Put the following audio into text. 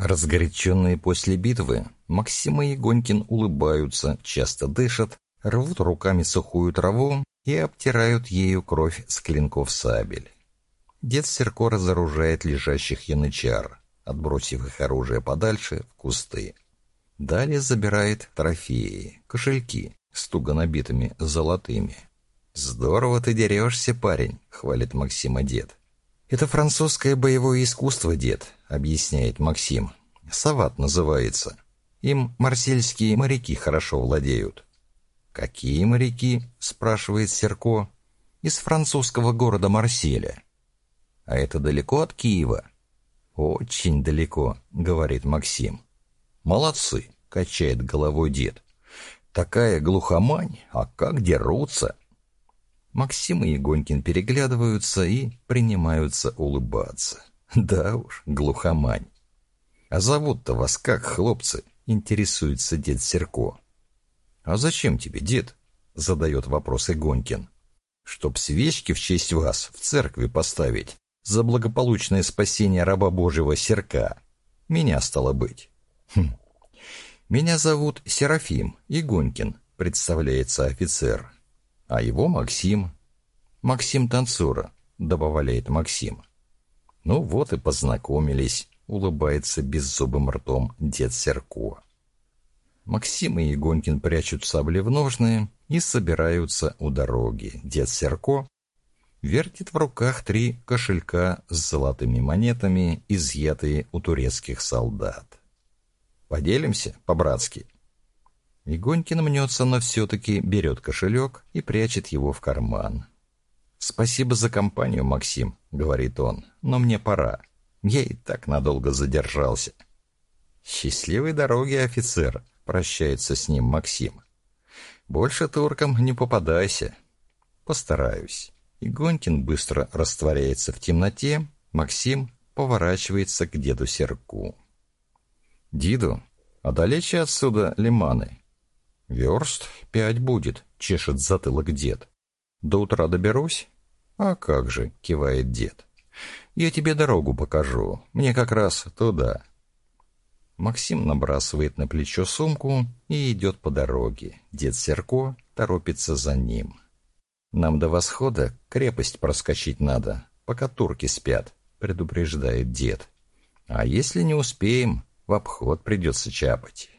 Разгоряченные после битвы, Максим и Егонькин улыбаются, часто дышат, рвут руками сухую траву и обтирают ею кровь с клинков сабель. Дед Серко разоружает лежащих янычар, отбросив их оружие подальше в кусты. Далее забирает трофеи, кошельки с набитыми золотыми. «Здорово ты дерешься, парень», — хвалит Максима дед. «Это французское боевое искусство, дед», — объясняет Максим. «Сават называется. Им марсельские моряки хорошо владеют». «Какие моряки?» — спрашивает Серко. «Из французского города Марселя». «А это далеко от Киева?» «Очень далеко», — говорит Максим. «Молодцы», — качает головой дед. «Такая глухомань, а как дерутся!» Максим и Егонькин переглядываются и принимаются улыбаться. Да уж, глухомань. «А зовут-то вас как, хлопцы?» — интересуется дед Серко. «А зачем тебе, дед?» — задает вопрос Игонькин. «Чтоб свечки в честь вас в церкви поставить за благополучное спасение раба Божьего Серка. Меня стало быть». «Хм. Меня зовут Серафим Игонькин», — представляется офицер а его Максим. Максим Танцура, добавляет Максим. Ну вот и познакомились, улыбается беззубым ртом дед Серко. Максим и Егонькин прячут сабли в ножные и собираются у дороги. Дед Серко вертит в руках три кошелька с золотыми монетами, изъятые у турецких солдат. «Поделимся по-братски?» Игонькин мнется, но все-таки берет кошелек и прячет его в карман. «Спасибо за компанию, Максим», — говорит он, — «но мне пора. Я и так надолго задержался». «Счастливой дороги, офицер», — прощается с ним Максим. «Больше туркам не попадайся». «Постараюсь». Игонькин быстро растворяется в темноте, Максим поворачивается к деду Серку. «Диду, а далече отсюда лиманы?» «Верст пять будет», — чешет затылок дед. «До утра доберусь?» «А как же», — кивает дед. «Я тебе дорогу покажу. Мне как раз туда». Максим набрасывает на плечо сумку и идет по дороге. Дед Серко торопится за ним. «Нам до восхода крепость проскочить надо, пока турки спят», — предупреждает дед. «А если не успеем, в обход придется чапать».